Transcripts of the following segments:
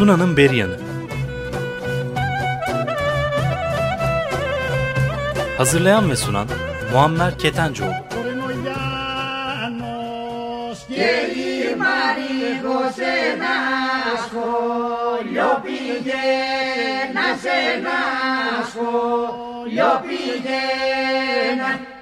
Tuna'nın Beri Hazırlayan ve sunan Muammer Ketencoğlu. Yo pillé, nace yo pillé, Değerli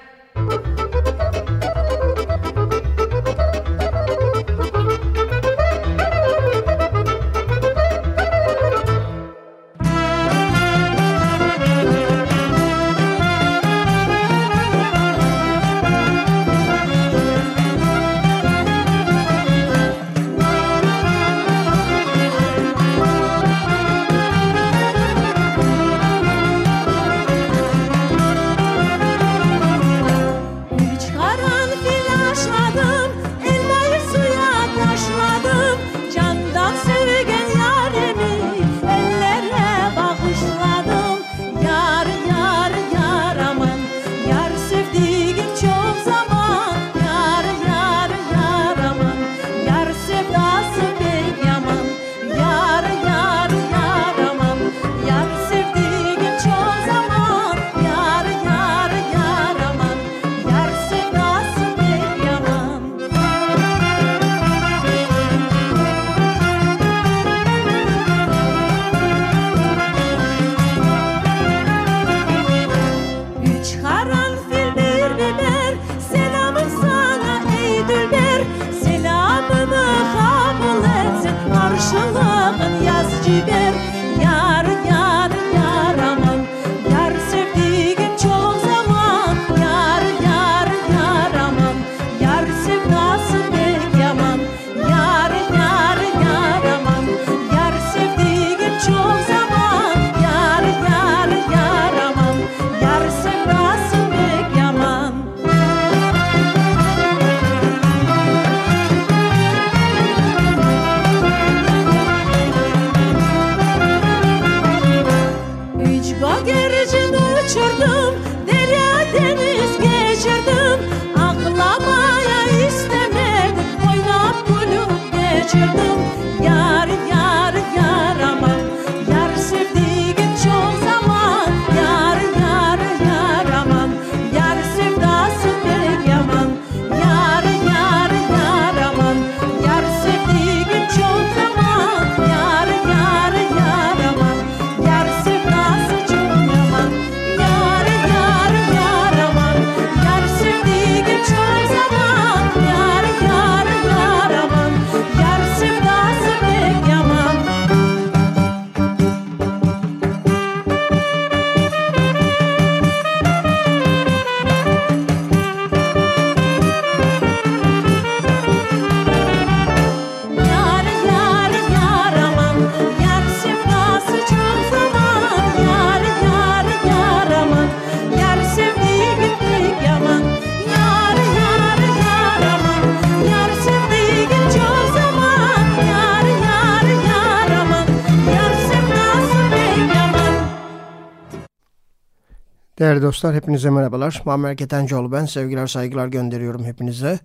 dostlar hepinize merhabalar. Muammer Ketencoğlu ben. Sevgiler saygılar gönderiyorum hepinize.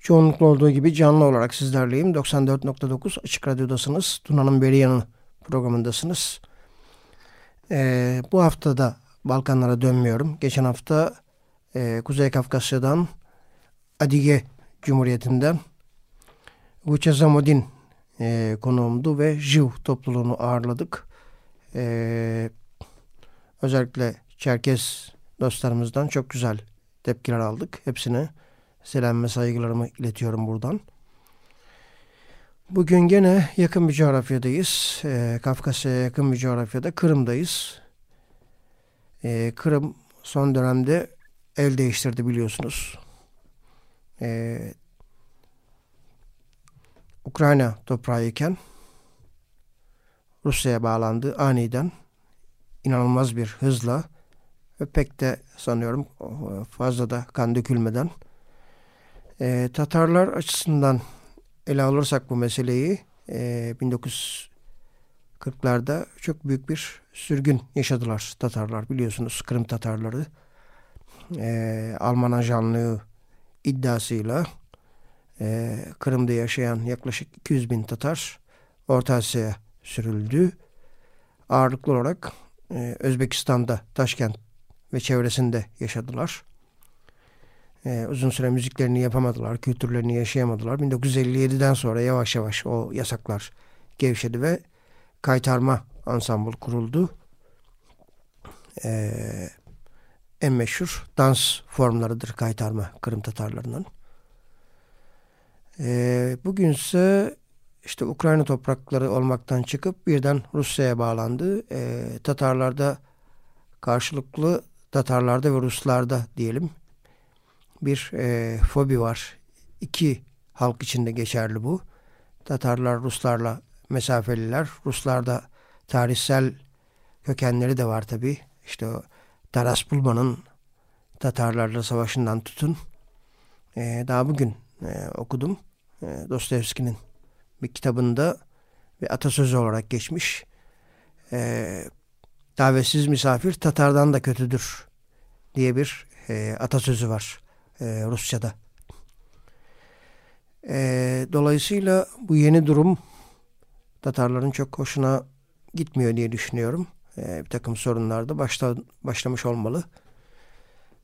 Çoğunlukla olduğu gibi canlı olarak sizlerleyim. 94.9 Açık Radyo'dasınız. Tuna'nın Beriyan'ın programındasınız. Ee, bu hafta da Balkanlara dönmüyorum. Geçen hafta e, Kuzey Kafkasya'dan Adige Cumhuriyeti'nden Vuce Zamodin e, konuğumdu ve Jiv topluluğunu ağırladık. E, özellikle Çerkes dostlarımızdan çok güzel tepkiler aldık. Hepsine selam ve saygılarımı iletiyorum buradan. Bugün gene yakın bir coğrafyadayız. Ee, Kafkasya'ya yakın bir coğrafyada Kırım'dayız. Ee, Kırım son dönemde el değiştirdi biliyorsunuz. Ee, Ukrayna toprağı iken Rusya'ya bağlandı aniden inanılmaz bir hızla ve pek de sanıyorum fazla da kan dökülmeden e, Tatarlar açısından ele alırsak bu meseleyi e, 1940'larda çok büyük bir sürgün yaşadılar Tatarlar biliyorsunuz Kırım Tatarları e, Alman ajanlığı iddiasıyla e, Kırım'da yaşayan yaklaşık 200 bin Tatar Orta Asya'ya sürüldü. Ağırlıklı olarak e, Özbekistan'da Taşkent ve çevresinde yaşadılar. E, uzun süre müziklerini yapamadılar, kültürlerini yaşayamadılar. 1957'den sonra yavaş yavaş o yasaklar gevşedi ve kaytarma ansambul kuruldu. E, en meşhur dans formlarıdır kaytarma Kırım Tatarlarının. E, bugünse işte Ukrayna toprakları olmaktan çıkıp birden Rusya'ya bağlandı. E, Tatarlarda karşılıklı Tatarlarda ve Ruslarda diyelim bir e, fobi var. İki halk içinde geçerli bu. Tatarlar Ruslarla mesafeliler. Ruslarda tarihsel kökenleri de var tabi. İşte o Taras Bulman'ın Tatarlarla savaşından tutun. E, daha bugün e, okudum. E, Dostoyevski'nin bir kitabında bir atasözü olarak geçmiş. E, davetsiz misafir Tatar'dan da kötüdür diye bir e, atasözü var e, Rusça'da. E, dolayısıyla bu yeni durum Tatarların çok hoşuna gitmiyor diye düşünüyorum. E, bir takım sorunlar da başta, başlamış olmalı.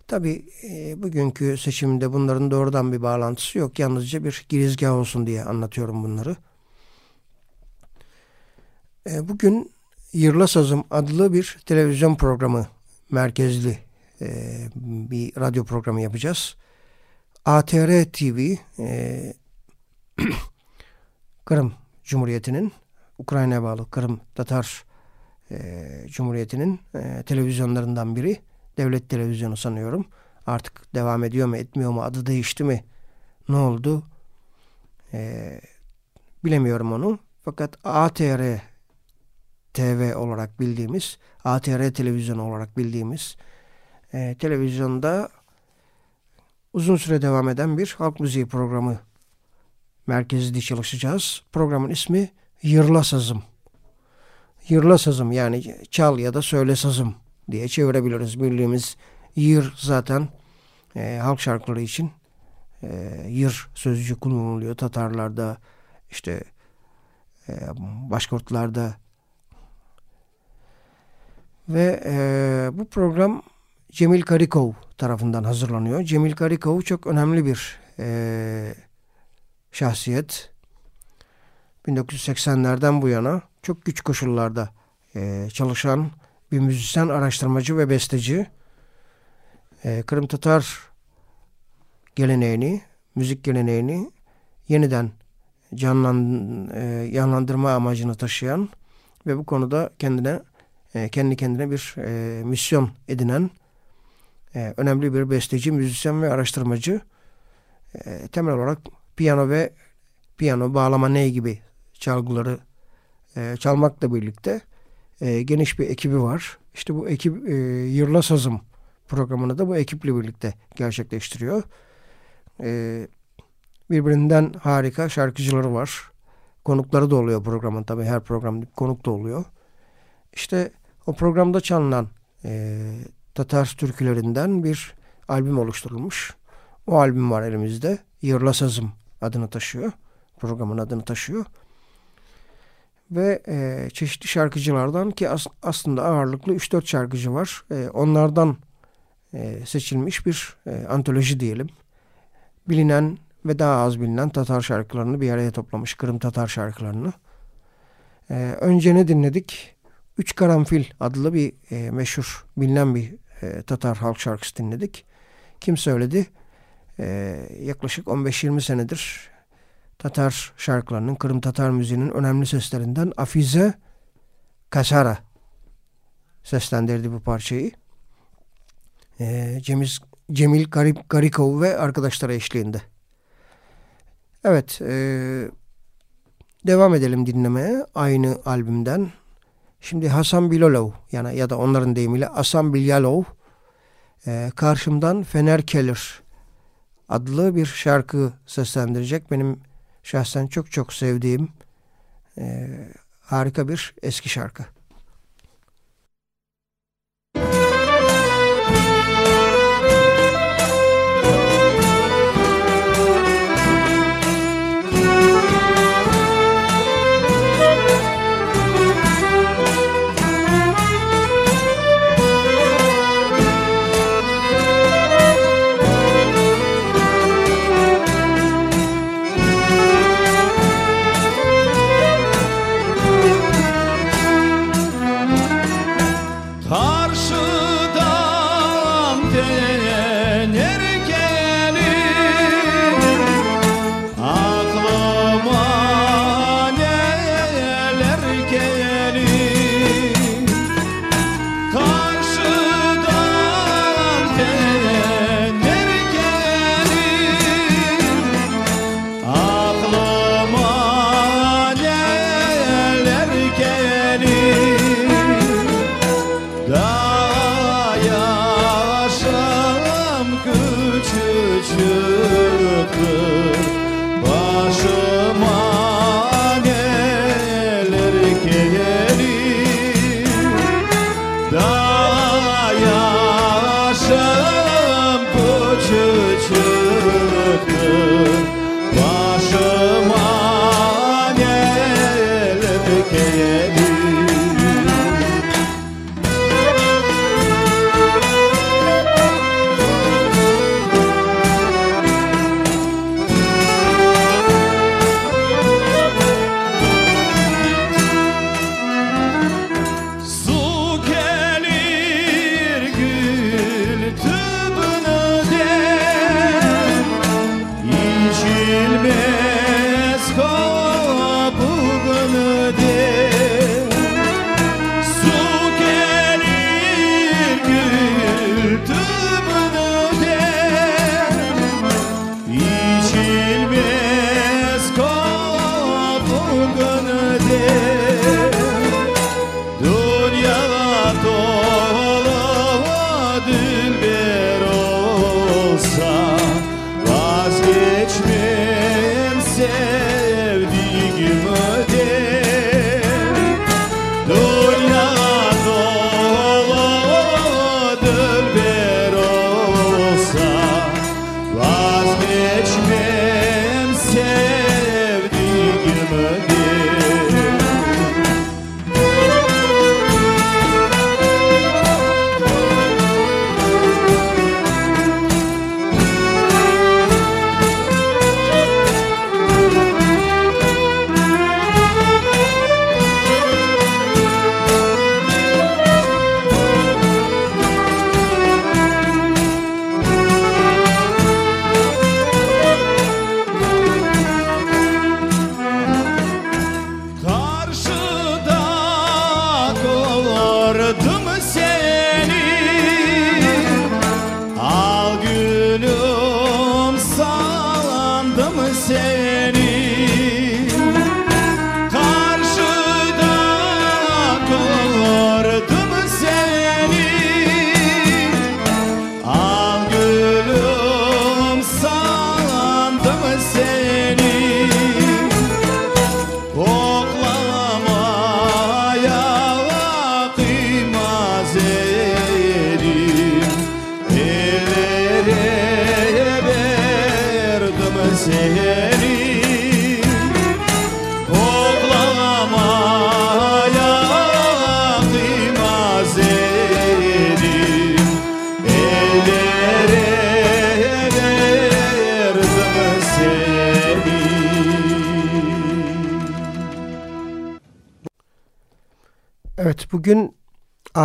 Tabi e, bugünkü seçimde bunların doğrudan bir bağlantısı yok. Yalnızca bir girizgah olsun diye anlatıyorum bunları. E, bugün Yırla Sazım adlı bir televizyon programı merkezli e, bir radyo programı yapacağız. ATR TV e, Kırım Cumhuriyeti'nin Ukrayna'ya bağlı Kırım Tatar e, Cumhuriyeti'nin e, televizyonlarından biri. Devlet televizyonu sanıyorum. Artık devam ediyor mu etmiyor mu adı değişti mi ne oldu e, bilemiyorum onu. Fakat ATR TV olarak bildiğimiz ATR televizyon olarak bildiğimiz e, televizyonda uzun süre devam eden bir halk müziği programı merkezinde çalışacağız. Programın ismi Yırla Sazım. Yırla Sazım yani çal ya da söyle sazım diye çevirebiliriz. Bildiğimiz yır zaten e, halk şarkıları için e, yır sözcüğü kullanılıyor. Tatarlarda işte e, Başkurtlarda ve e, bu program Cemil Karikov tarafından hazırlanıyor. Cemil Karikov çok önemli bir e, şahsiyet. 1980'lerden bu yana çok güç koşullarda e, çalışan bir müzisyen, araştırmacı ve besteci. E, Kırım Tatar geleneğini, müzik geleneğini yeniden canlan, e, canlandırma amacını taşıyan ve bu konuda kendine e, kendi kendine bir e, misyon edinen e, önemli bir besteci, müzisyen ve araştırmacı. E, temel olarak piyano ve piyano, bağlama ney gibi çalgıları e, çalmakla birlikte e, geniş bir ekibi var. İşte bu ekip e, Yırla Sazım programını da bu ekiple birlikte gerçekleştiriyor. E, birbirinden harika şarkıcıları var. Konukları da oluyor programın tabii her program konuk da oluyor. İşte o programda çalınan e, Tatar türkülerinden bir albüm oluşturulmuş. O albüm var elimizde. Yırla Sazım adını taşıyor. Programın adını taşıyor. Ve e, çeşitli şarkıcılardan ki as, aslında ağırlıklı 3-4 şarkıcı var. E, onlardan e, seçilmiş bir e, antoloji diyelim. Bilinen ve daha az bilinen Tatar şarkılarını bir araya toplamış. Kırım Tatar şarkılarını. E, önce ne dinledik? Üç Karanfil adlı bir e, meşhur bilinen bir e, Tatar halk şarkısı dinledik. Kim söyledi? E, yaklaşık 15-20 senedir Tatar şarkılarının, Kırım Tatar müziğinin önemli seslerinden Afize Kasara seslendirdi bu parçayı. E, Cemiz, Cemil Garip Garikov ve arkadaşları eşliğinde. Evet, e, devam edelim dinlemeye aynı albümden. Şimdi Hasan Bilalov yani ya da onların deyimiyle Hasan Bilalov e, karşımdan Fener Kelir adlı bir şarkı seslendirecek. Benim şahsen çok çok sevdiğim e, harika bir eski şarkı. Bugün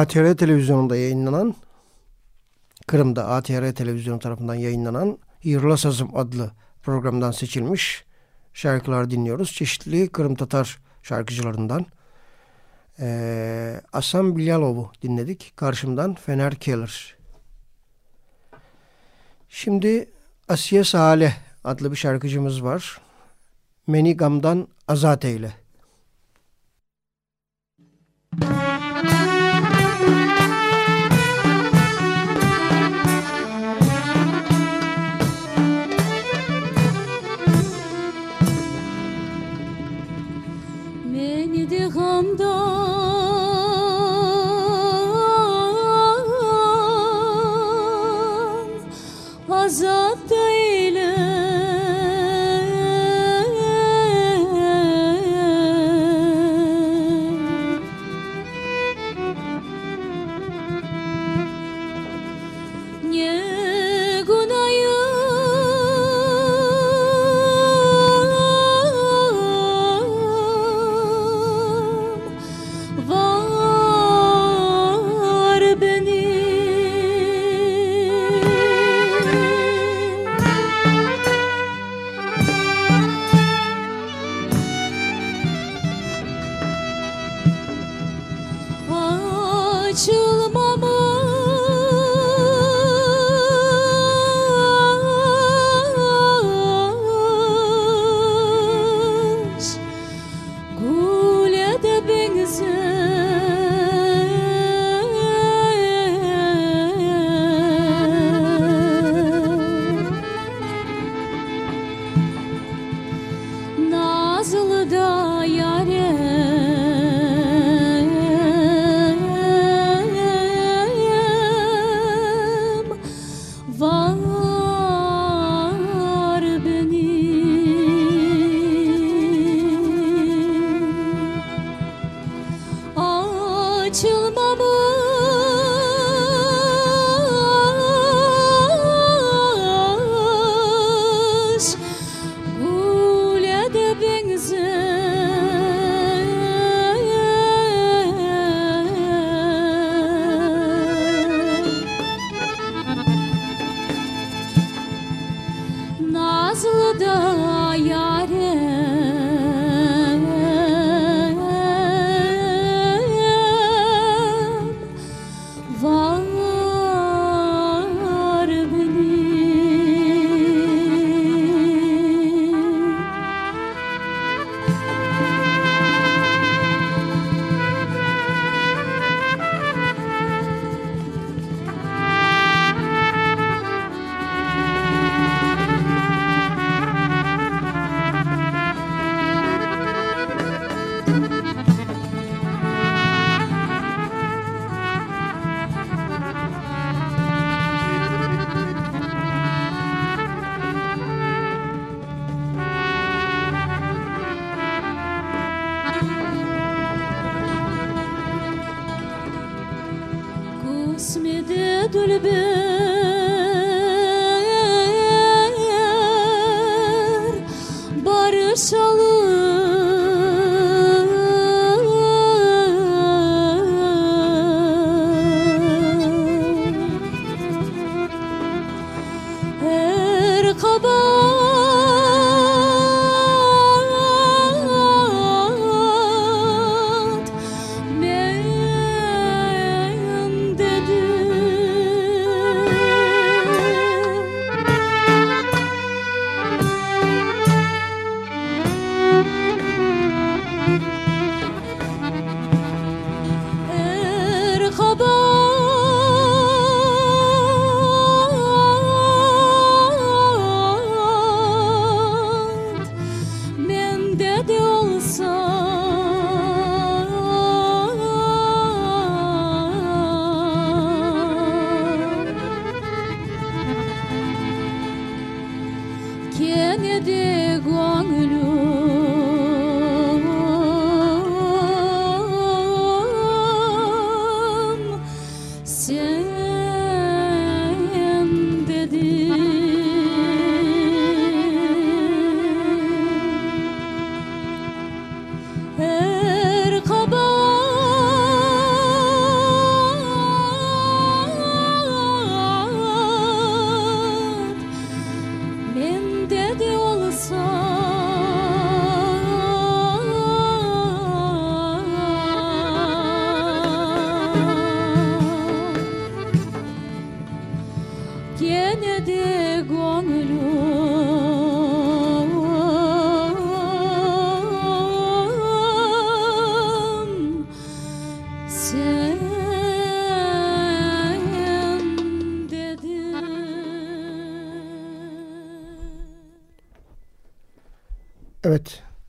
ATR televizyonunda yayınlanan Kırım'da ATR televizyonu tarafından yayınlanan Yırla Sazım adlı programdan seçilmiş şarkılar dinliyoruz. Çeşitli Kırım Tatar şarkıcılarından. Ee, Asam Bilyalov'u dinledik. Karşımdan Fener Keller. Şimdi Asiye Saleh adlı bir şarkıcımız var. Menigam'dan Azat Eyle. Evet,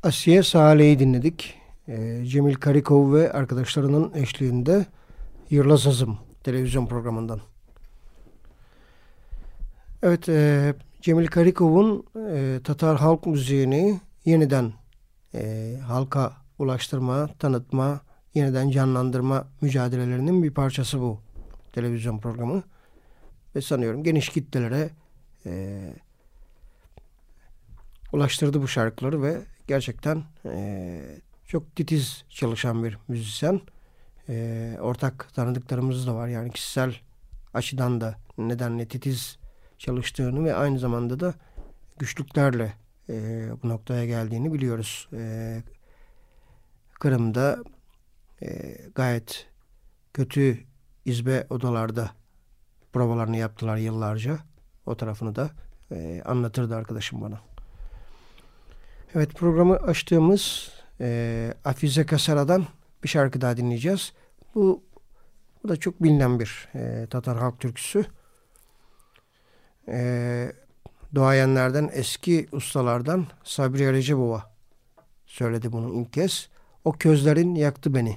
Asiye Salih'i dinledik. Ee, Cemil Karikov ve arkadaşlarının eşliğinde Yırlasazım televizyon programından. Evet, e, Cemil Karikov'un e, Tatar halk müziğini yeniden e, halka ulaştırma, tanıtma, yeniden canlandırma mücadelelerinin bir parçası bu televizyon programı. Ve sanıyorum geniş kitlelere ulaştırdı bu şarkıları ve gerçekten e, çok titiz çalışan bir müzisyen. E, ortak tanıdıklarımız da var. Yani kişisel açıdan da nedenle titiz çalıştığını ve aynı zamanda da güçlüklerle e, bu noktaya geldiğini biliyoruz. E, Kırım'da e, gayet kötü izbe odalarda provalarını yaptılar yıllarca. O tarafını da e, anlatırdı arkadaşım bana. Evet programı açtığımız e, Afize Kasara'dan bir şarkı daha dinleyeceğiz. Bu, bu da çok bilinen bir e, Tatar halk türküsü. E, doğayenlerden eski ustalardan Sabri Recepova söyledi bunu ilk kez. O közlerin yaktı beni.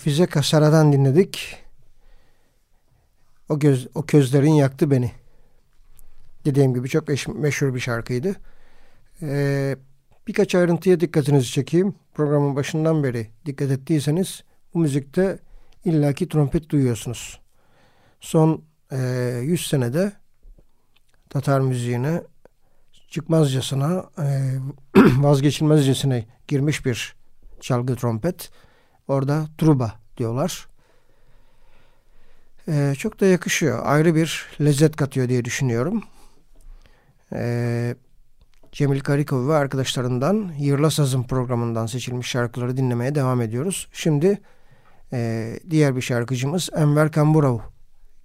Afize Kasara'dan dinledik. O göz o közlerin yaktı beni. Dediğim gibi çok meşhur bir şarkıydı. Ee, birkaç ayrıntıya dikkatinizi çekeyim. Programın başından beri dikkat ettiyseniz bu müzikte illaki trompet duyuyorsunuz. Son e, 100 senede Tatar müziğine çıkmazcasına e, vazgeçilmezcesine girmiş bir çalgı trompet. Orada truba diyorlar. E, çok da yakışıyor. Ayrı bir lezzet katıyor diye düşünüyorum. E, Cemil Karikov ve arkadaşlarından Yırla Sazın programından seçilmiş şarkıları dinlemeye devam ediyoruz. Şimdi e, diğer bir şarkıcımız Enver Kamburov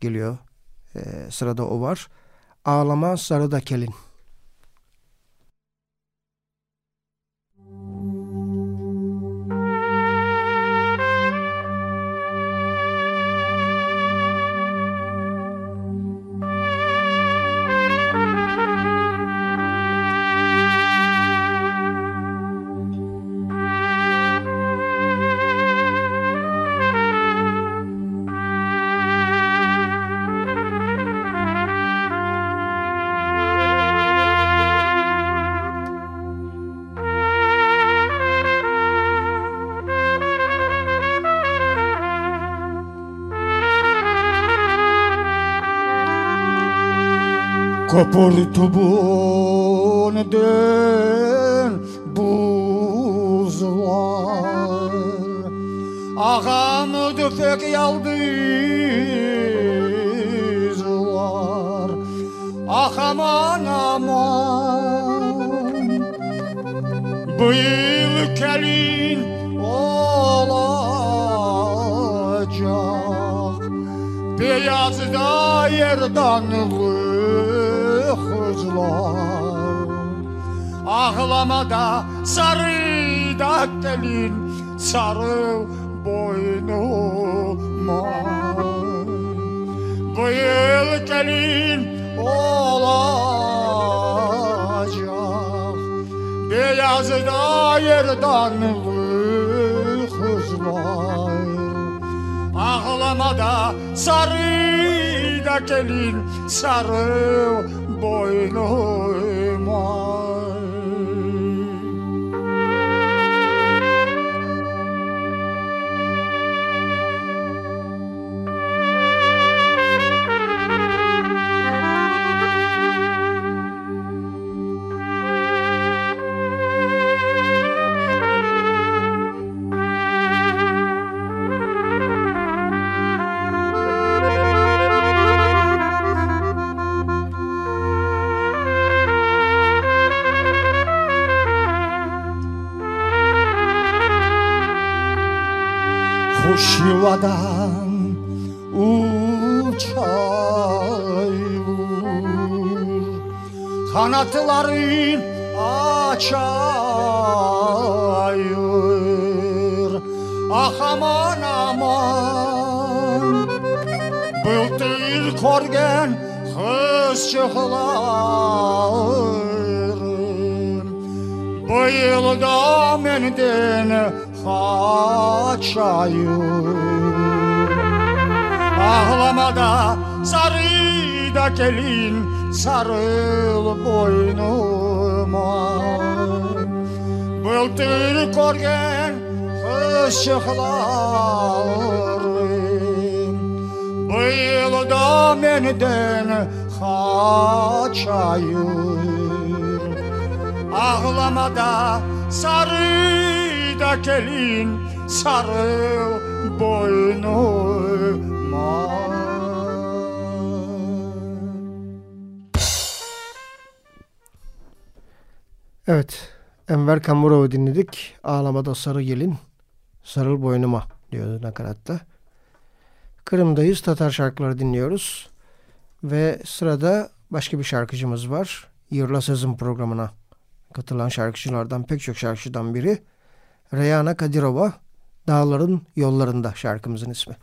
geliyor. E, sırada o var. Ağlama Sarıda Kelin. Kopurtubundan buzlar. Ağamı tüfek yaldızlar Ah aman aman Bu yıl kelin olacak. Beyaz da yerdanlı kızlar Ağlamada sarı da gelin sarı boynuma Bu yıl gelin olacak Beyaz da yerdanlı kızlar Ağlamada sarı da gelin sarı boynuma Kuş yuvadan uçayır Kanatları açayır Ah aman aman. Bıldır korgen kızçıklarım Bu yılda menden kaçayım Ağlamada sarı da gelin sarıl boynuma. Bıldır korgen kışıklarım Bu yılda menden kaçayım. Ağlamada sarı da gelin sarıl boynuma Evet, Enver Kamurov'u dinledik. Ağlamada sarı gelin, sarıl boynuma diyordu nakaratta. Kırım'dayız, Tatar şarkıları dinliyoruz. Ve sırada başka bir şarkıcımız var. Yırla Sözüm programına katılan şarkıcılardan pek çok şarkıcıdan biri. Reyana Kadirova, Dağların Yollarında şarkımızın ismi.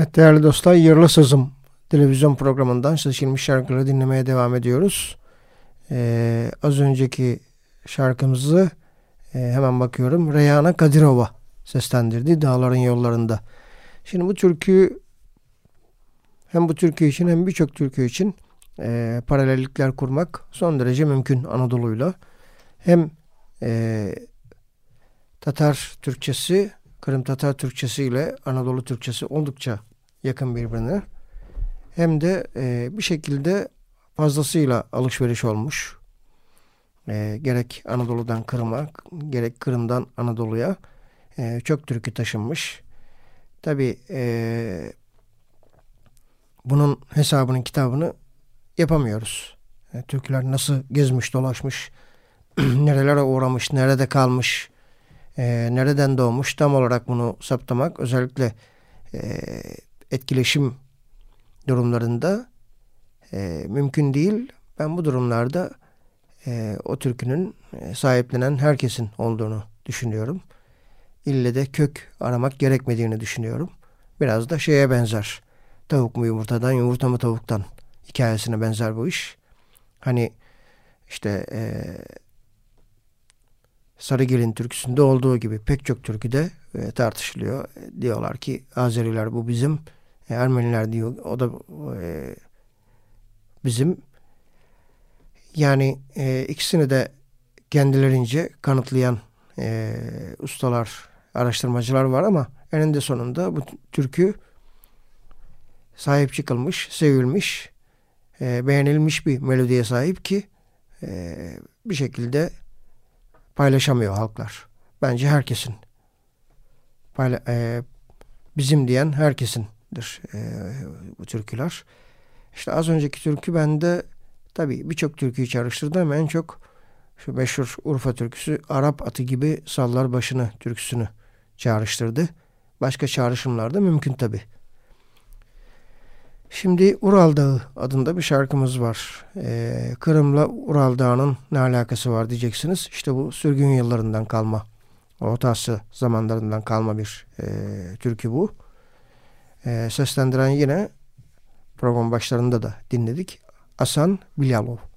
Evet değerli dostlar Yırlı Sızım televizyon programından seçilmiş şarkıları dinlemeye devam ediyoruz. Ee, az önceki şarkımızı e, hemen bakıyorum Reyana Kadirova seslendirdi Dağların Yollarında. Şimdi bu türkü hem bu türkü için hem birçok türkü için e, paralellikler kurmak son derece mümkün Anadolu'yla. Hem e, Tatar Türkçesi, Kırım Tatar Türkçesi ile Anadolu Türkçesi oldukça yakın birbirine. Hem de e, bir şekilde fazlasıyla alışveriş olmuş. E, gerek Anadolu'dan Kırım'a, gerek Kırım'dan Anadolu'ya e, çok türkü taşınmış. Tabi e, bunun hesabının kitabını yapamıyoruz. E, türküler nasıl gezmiş dolaşmış, nerelere uğramış, nerede kalmış, e, nereden doğmuş tam olarak bunu saptamak özellikle e, etkileşim durumlarında e, mümkün değil. Ben bu durumlarda e, o türkünün e, sahiplenen herkesin olduğunu düşünüyorum. İlle de kök aramak gerekmediğini düşünüyorum. Biraz da şeye benzer. Tavuk mu yumurtadan, yumurta mı tavuktan hikayesine benzer bu iş. Hani işte e, Sarıgelin türküsünde olduğu gibi pek çok türküde e, tartışılıyor. Diyorlar ki Azeriler bu bizim, e, Ermeniler diyor o da e, bizim. Yani e, ikisini de kendilerince kanıtlayan e, ustalar, araştırmacılar var ama eninde sonunda bu türkü sahip çıkılmış, sevilmiş, e, beğenilmiş bir melodiye sahip ki e, bir şekilde paylaşamıyor halklar. Bence herkesin. Payla, e, bizim diyen herkesindir e, bu türküler. İşte az önceki türkü bende tabi birçok türküyü çağrıştırdı ama en çok şu meşhur Urfa türküsü Arap atı gibi sallar başını türküsünü çağrıştırdı. Başka çağrışımlar da mümkün tabi. Şimdi Ural Dağı adında bir şarkımız var. Ee, Kırım'la Ural Dağı'nın ne alakası var diyeceksiniz. İşte bu sürgün yıllarından kalma, Orta zamanlarından kalma bir e, türkü bu. E, seslendiren yine program başlarında da dinledik. Asan Bilyalov.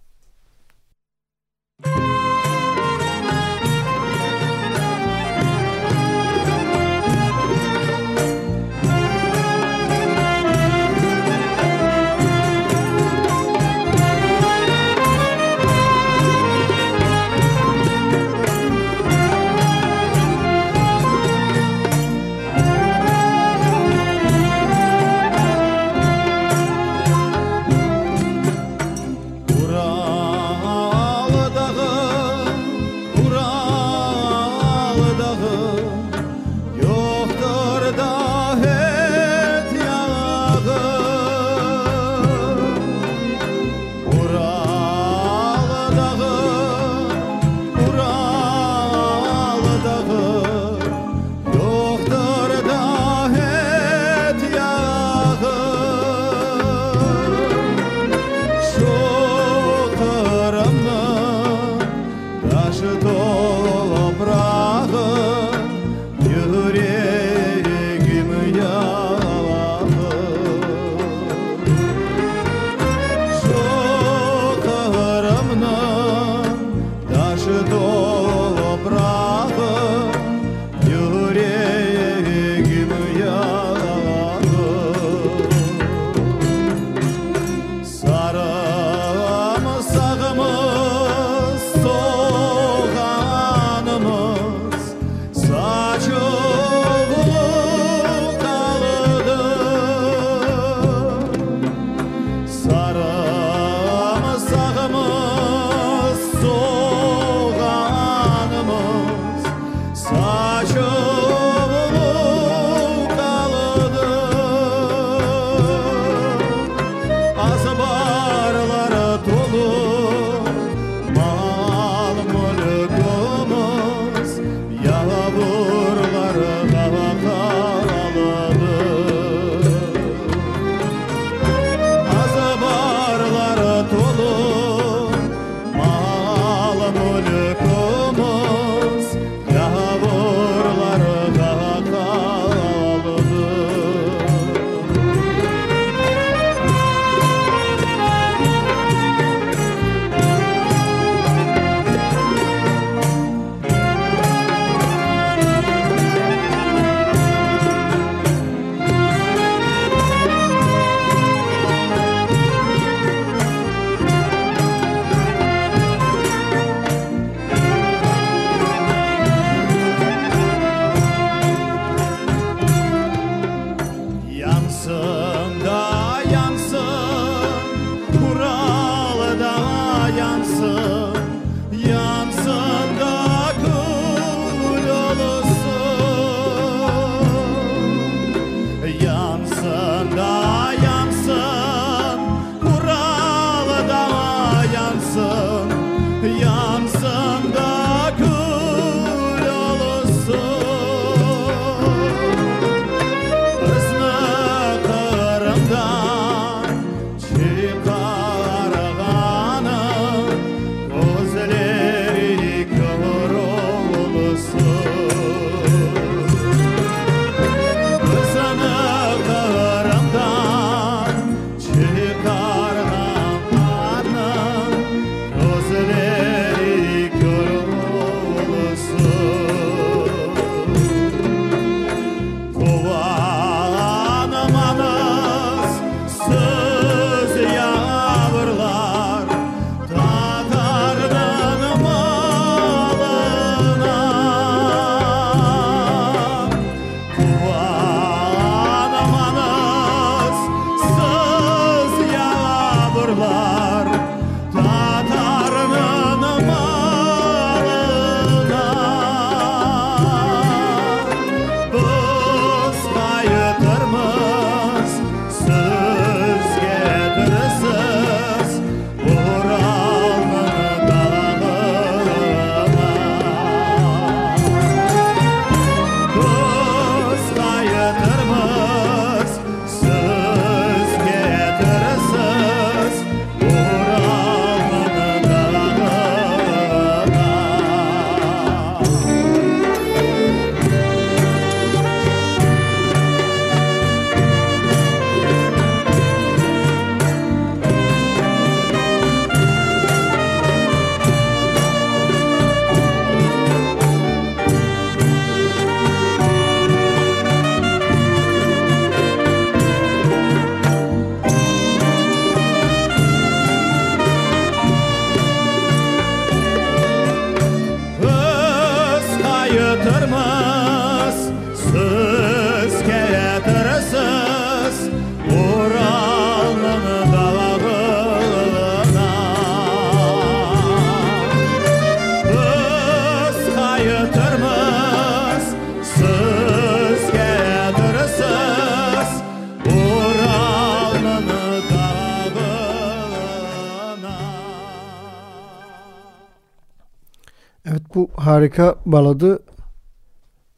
Harika baladı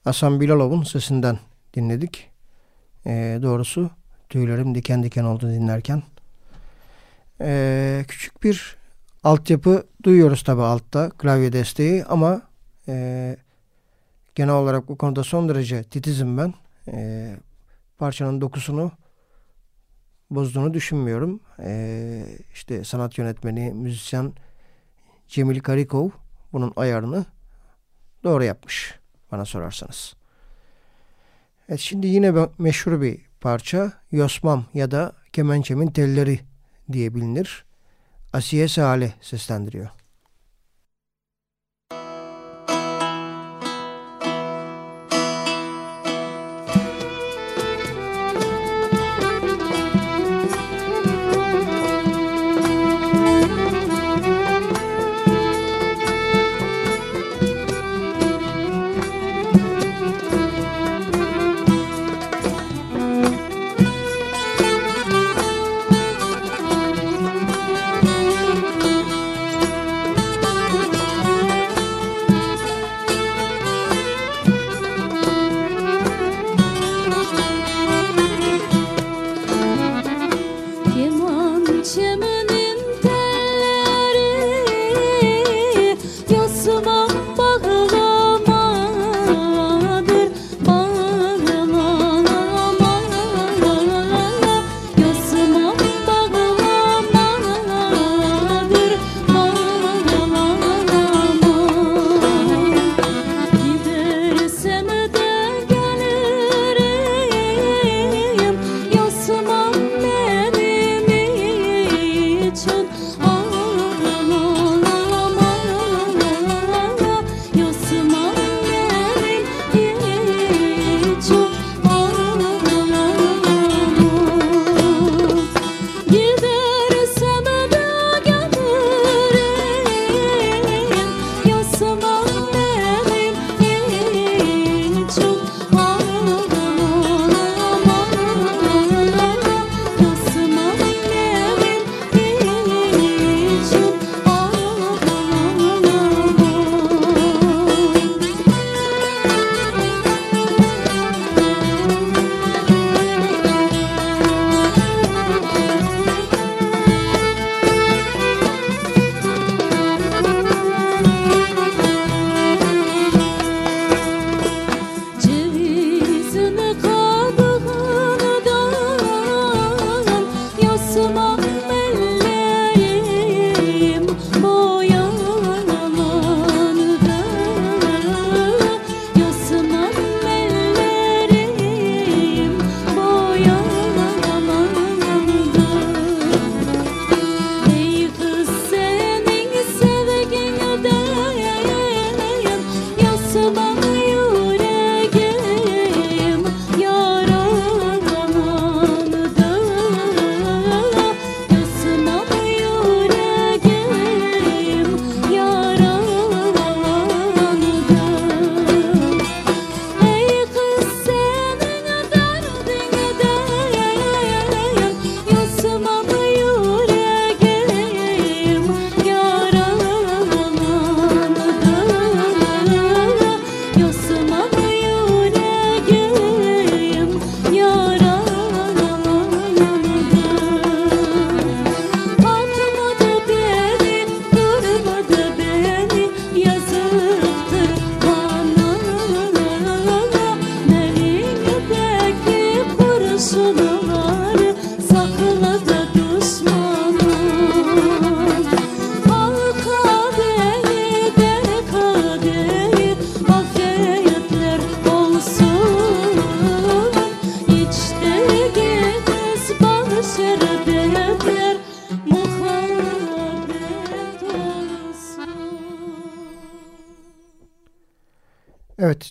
Hasan Bilalov'un sesinden dinledik. Ee, doğrusu tüylerim diken diken oldu dinlerken. Ee, küçük bir altyapı duyuyoruz tabi altta klavye desteği ama e, genel olarak bu konuda son derece titizim ben. E, parçanın dokusunu bozduğunu düşünmüyorum. E, işte sanat yönetmeni, müzisyen Cemil Karikov bunun ayarını doğru yapmış bana sorarsanız. Evet şimdi yine meşhur bir parça Yosmam ya da Kemençemin Telleri diye bilinir. Asiye Salih seslendiriyor.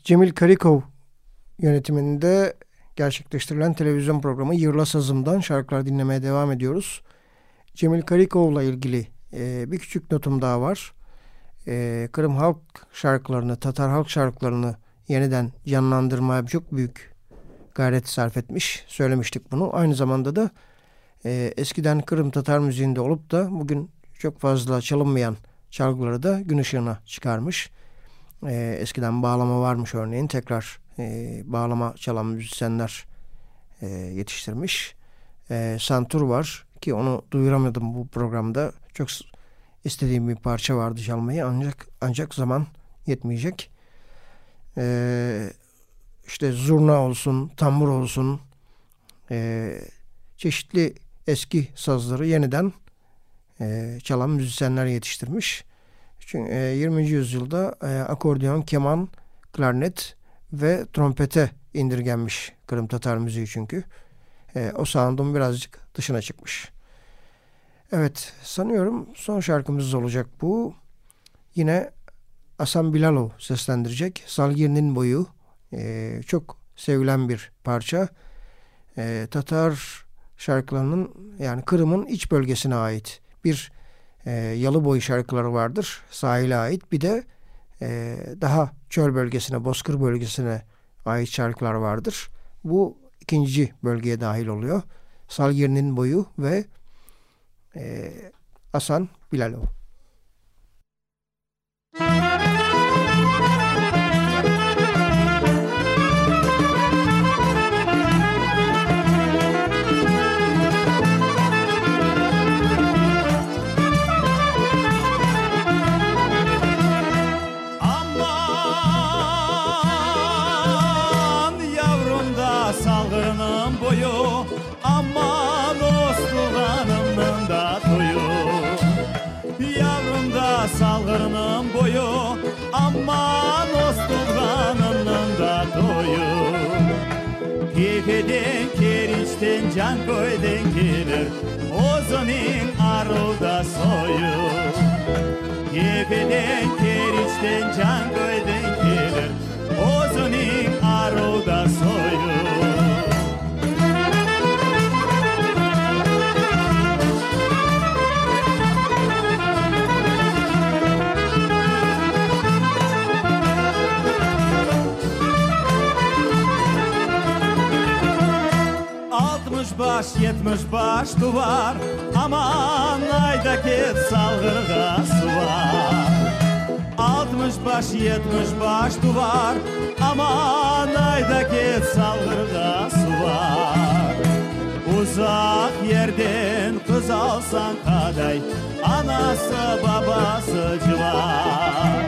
Cemil Karikov yönetiminde gerçekleştirilen televizyon programı Yırla Sazım'dan şarkılar dinlemeye devam ediyoruz. Cemil Karikov'la ilgili e, bir küçük notum daha var. E, Kırım halk şarkılarını, Tatar halk şarkılarını yeniden canlandırmaya çok büyük gayret sarf etmiş. Söylemiştik bunu. Aynı zamanda da e, eskiden Kırım Tatar müziğinde olup da bugün çok fazla çalınmayan çalgıları da gün ışığına çıkarmış. E, eskiden bağlama varmış örneğin. Tekrar e, bağlama çalan müzisyenler e, yetiştirmiş. E, Santur var ki onu duyuramadım bu programda. Çok istediğim bir parça vardı çalmayı ancak ancak zaman yetmeyecek. E, işte zurna olsun, tambur olsun, e, çeşitli eski sazları yeniden e, çalan müzisyenler yetiştirmiş. Çünkü e, 20. yüzyılda e, akordeon, keman, klarnet ve trompete indirgenmiş Kırım Tatar müziği çünkü. E, o sound'un birazcık dışına çıkmış. Evet sanıyorum son şarkımız olacak bu. Yine Asan Bilalov seslendirecek. Salgir'in boyu e, çok sevilen bir parça. E, Tatar şarkılarının yani Kırım'ın iç bölgesine ait bir e, yalı boyu şarkıları vardır. Sahile ait. Bir de e, daha çöl bölgesine, bozkır bölgesine ait şarkılar vardır. Bu ikinci bölgeye dahil oluyor. Salgir'in boyu ve e, Hasan Bilalov. Kefeden can koyden gelir Ozanin arılda soyu. Kefeden kerişten can koyden baş yetmiş baş duvar. Aman ayda ket salgırga suvar Altmış baş yetmiş baş duvar. Aman ayda ket salgırga suvar Uzak yerden kız alsan kaday Anası babası civar.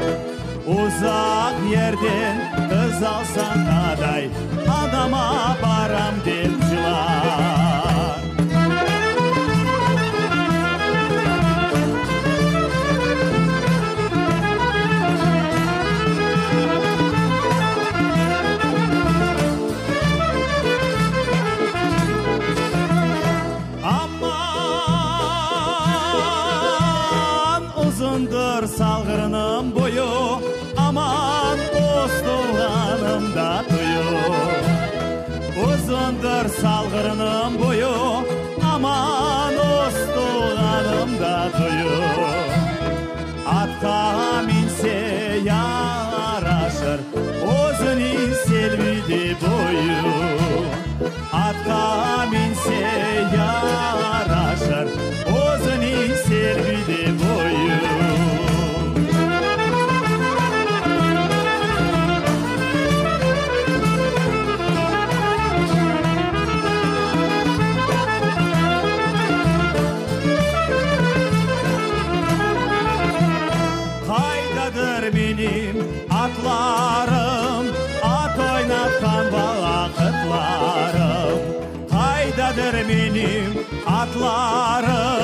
Uzak yerden kız alsan kaday Adama baram dilcilar Atka minse yaraşır clară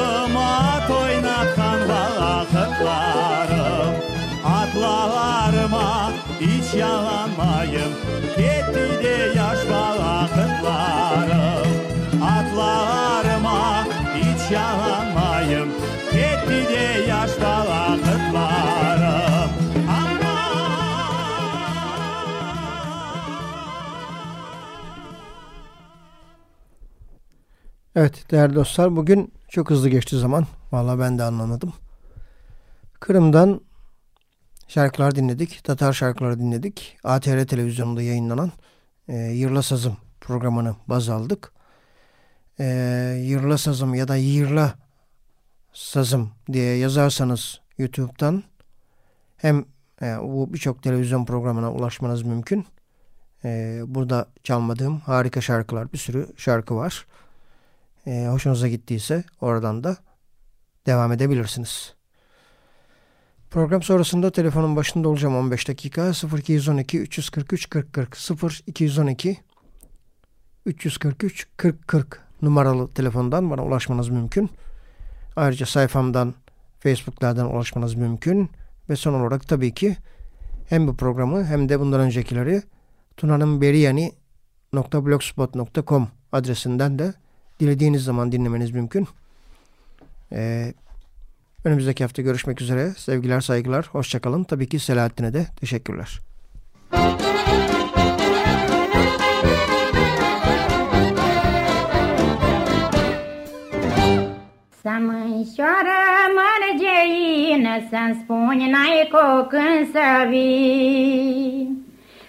Evet değerli dostlar bugün çok hızlı geçti zaman. Valla ben de anlamadım. Kırım'dan şarkılar dinledik. Tatar şarkıları dinledik. ATR televizyonunda yayınlanan e, Yırla Sazım programını baz aldık. E, Yırla Sazım ya da Yırla Sazım diye yazarsanız YouTube'dan hem E, bu birçok televizyon programına ulaşmanız mümkün. E, burada çalmadığım harika şarkılar bir sürü şarkı var. E, hoşunuza gittiyse oradan da devam edebilirsiniz. Program sonrasında telefonun başında olacağım 15 dakika 0212 343 40 40 0212 343 40 40 numaralı telefondan bana ulaşmanız mümkün. Ayrıca sayfamdan Facebook'lardan ulaşmanız mümkün. Ve son olarak tabii ki hem bu programı hem de bundan öncekileri tunanınberiyani.blogspot.com adresinden de dilediğiniz zaman dinlemeniz mümkün. Ee, önümüzdeki hafta görüşmek üzere. Sevgiler, saygılar. Hoşçakalın. Tabii ki Selahattin'e de teşekkürler. Să mânșoară mărgeină, Să-mi spuni n-ai cu când să vii.